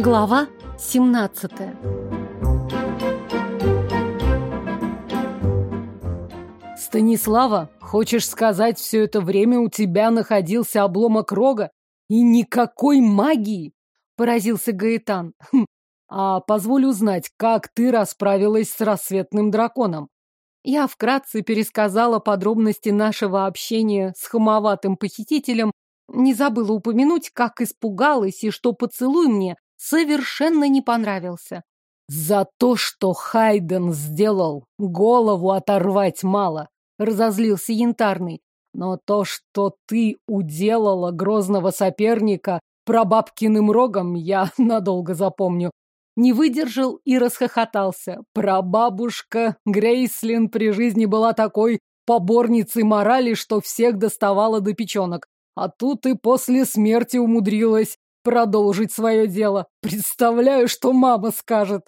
Глава 17 Станислава, хочешь сказать, все это время у тебя находился обломок рога? И никакой магии? Поразился Гаэтан. Хм. А позволь узнать, как ты расправилась с рассветным драконом? Я вкратце пересказала подробности нашего общения с хамоватым похитителем, не забыла упомянуть, как испугалась и что поцелуй мне совершенно не понравился. За то, что Хайден сделал, голову оторвать мало, разозлился Янтарный. Но то, что ты уделала грозного соперника прабабкиным рогом, я надолго запомню. Не выдержал и расхохотался. Прабабушка Грейслин при жизни была такой поборницей морали, что всех доставала до печенок. А тут и после смерти умудрилась продолжить свое дело. Представляю, что мама скажет.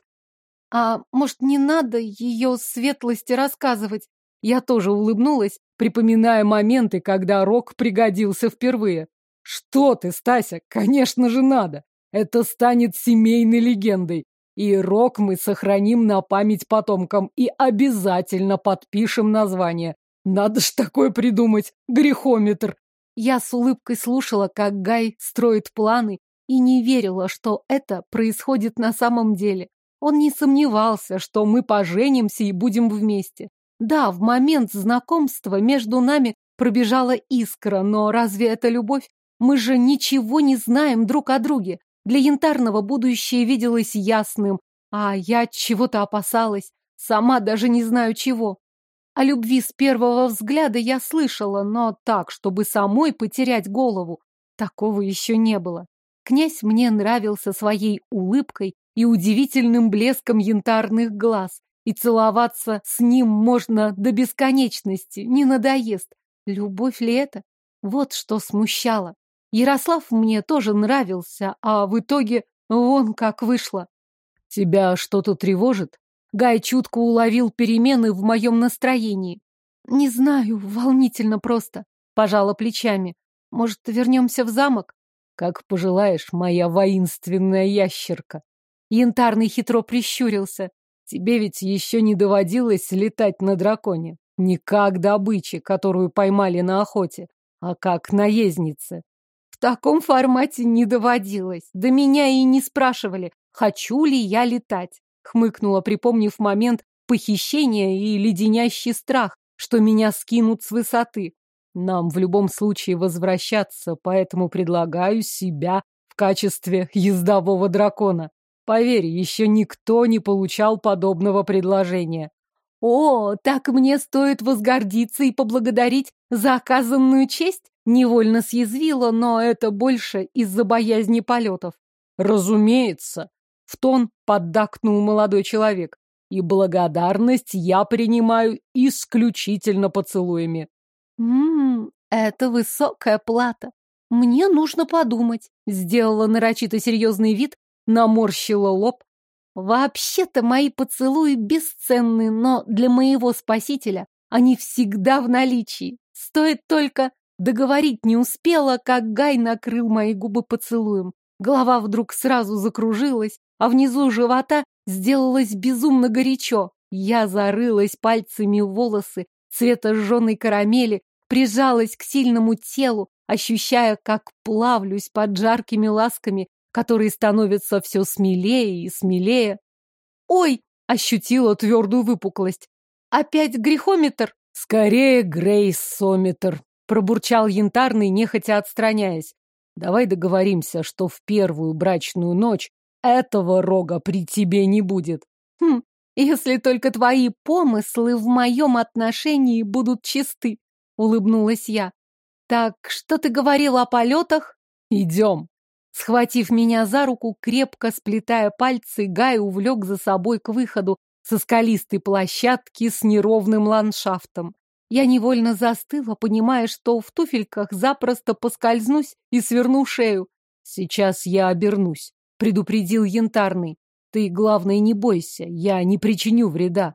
А может, не надо ее светлости рассказывать? Я тоже улыбнулась, припоминая моменты, когда Рок пригодился впервые. Что ты, Стася, конечно же надо. Это станет семейной легендой. И Рок мы сохраним на память потомкам и обязательно подпишем название. Надо ж такое придумать. Грехометр. Я с улыбкой слушала, как Гай строит планы, и не верила, что это происходит на самом деле. Он не сомневался, что мы поженимся и будем вместе. Да, в момент знакомства между нами пробежала искра, но разве это любовь? Мы же ничего не знаем друг о друге. Для янтарного будущее виделось ясным, а я чего-то опасалась. Сама даже не знаю чего. О любви с первого взгляда я слышала, но так, чтобы самой потерять голову, такого еще не было. Князь мне нравился своей улыбкой и удивительным блеском янтарных глаз, и целоваться с ним можно до бесконечности, не надоест. Любовь ли это? Вот что смущало. Ярослав мне тоже нравился, а в итоге вон как вышло. Тебя что-то тревожит? Гай чутко уловил перемены в моем настроении. Не знаю, волнительно просто. Пожала плечами. Может, вернемся в замок? Как пожелаешь, моя воинственная ящерка. Янтарный хитро прищурился. Тебе ведь еще не доводилось летать на драконе. Не как добыче, которую поймали на охоте, а как наезднице. В таком формате не доводилось. Да меня и не спрашивали, хочу ли я летать хмыкнула, припомнив момент похищения и леденящий страх, что меня скинут с высоты. Нам в любом случае возвращаться, поэтому предлагаю себя в качестве ездового дракона. Поверь, еще никто не получал подобного предложения. О, так мне стоит возгордиться и поблагодарить за оказанную честь? Невольно съязвила, но это больше из-за боязни полетов. Разумеется, в тон поддакнул молодой человек. И благодарность я принимаю исключительно поцелуями. Ммм, это высокая плата. Мне нужно подумать. Сделала нарочито серьезный вид, наморщила лоб. Вообще-то мои поцелуи бесценны, но для моего спасителя они всегда в наличии. Стоит только договорить не успела, как Гай накрыл мои губы поцелуем. Голова вдруг сразу закружилась, а внизу живота сделалось безумно горячо. Я зарылась пальцами в волосы цвета сжженной карамели, прижалась к сильному телу, ощущая, как плавлюсь под жаркими ласками, которые становятся все смелее и смелее. «Ой!» — ощутила твердую выпуклость. «Опять грехометр?» «Скорее грейсометр!» — пробурчал янтарный, нехотя отстраняясь. «Давай договоримся, что в первую брачную ночь этого рога при тебе не будет. Хм, если только твои помыслы в моем отношении будут чисты, улыбнулась я. Так, что ты говорил о полетах? Идем. Схватив меня за руку, крепко сплетая пальцы, Гай увлек за собой к выходу со скалистой площадки с неровным ландшафтом. Я невольно застыла, понимая, что в туфельках запросто поскользнусь и сверну шею. Сейчас я обернусь предупредил Янтарный. Ты, главное, не бойся, я не причиню вреда.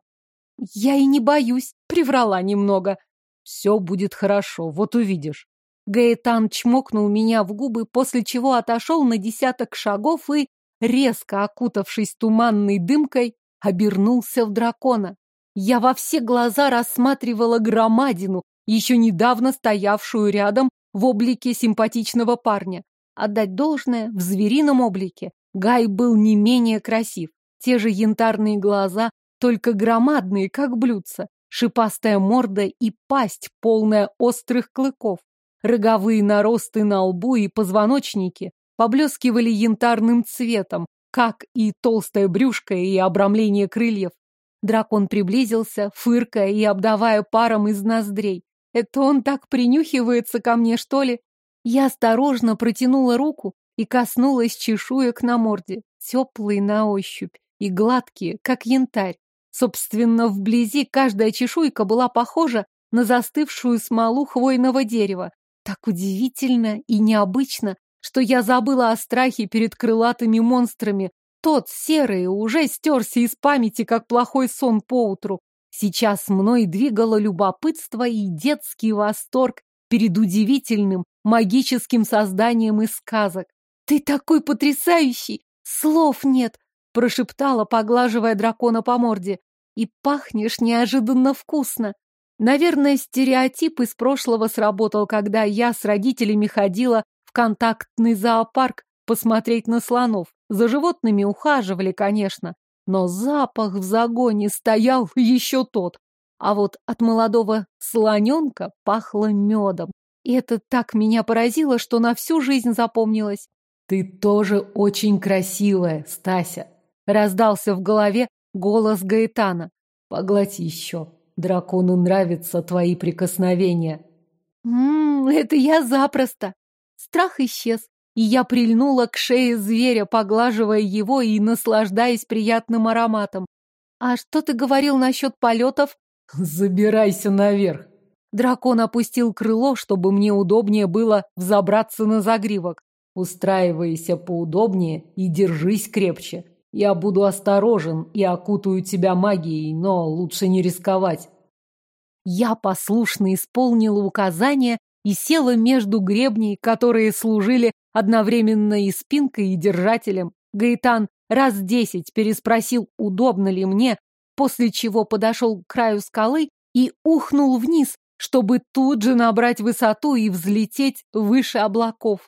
Я и не боюсь, приврала немного. Все будет хорошо, вот увидишь. Гаэтан чмокнул меня в губы, после чего отошел на десяток шагов и резко окутавшись туманной дымкой, обернулся в дракона. Я во все глаза рассматривала громадину, еще недавно стоявшую рядом в облике симпатичного парня. Отдать должное, в зверином облике Гай был не менее красив. Те же янтарные глаза, только громадные, как блюдца, шипастая морда и пасть, полная острых клыков. Роговые наросты на лбу и позвоночнике поблескивали янтарным цветом, как и толстое брюшко и обрамление крыльев. Дракон приблизился, фыркая и обдавая паром из ноздрей. Это он так принюхивается ко мне, что ли? Я осторожно протянула руку и коснулась чешуек на морде, теплые на ощупь и гладкие, как янтарь. Собственно, вблизи каждая чешуйка была похожа на застывшую смолу хвойного дерева. Так удивительно и необычно, что я забыла о страхе перед крылатыми монстрами. Тот, серый, уже стерся из памяти, как плохой сон поутру. Сейчас мной двигало любопытство и детский восторг перед удивительным магическим созданием из сказок. «Ты такой потрясающий! Слов нет!» Прошептала, поглаживая дракона по морде. «И пахнешь неожиданно вкусно!» Наверное, стереотип из прошлого сработал, когда я с родителями ходила контактный зоопарк посмотреть на слонов. За животными ухаживали, конечно, но запах в загоне стоял еще тот. А вот от молодого слоненка пахло медом. И это так меня поразило, что на всю жизнь запомнилось. «Ты тоже очень красивая, Стася!» Раздался в голове голос Гаэтана. «Поглоти еще. Дракону нравятся твои прикосновения». «Ммм, это я запросто!» Страх исчез, и я прильнула к шее зверя, поглаживая его и наслаждаясь приятным ароматом. «А что ты говорил насчет полетов?» «Забирайся наверх!» Дракон опустил крыло, чтобы мне удобнее было взобраться на загривок. «Устраивайся поудобнее и держись крепче. Я буду осторожен и окутаю тебя магией, но лучше не рисковать». Я послушно исполнила указания и села между гребней, которые служили одновременно и спинкой, и держателем. Гаитан раз десять переспросил, удобно ли мне, после чего подошел к краю скалы и ухнул вниз, чтобы тут же набрать высоту и взлететь выше облаков.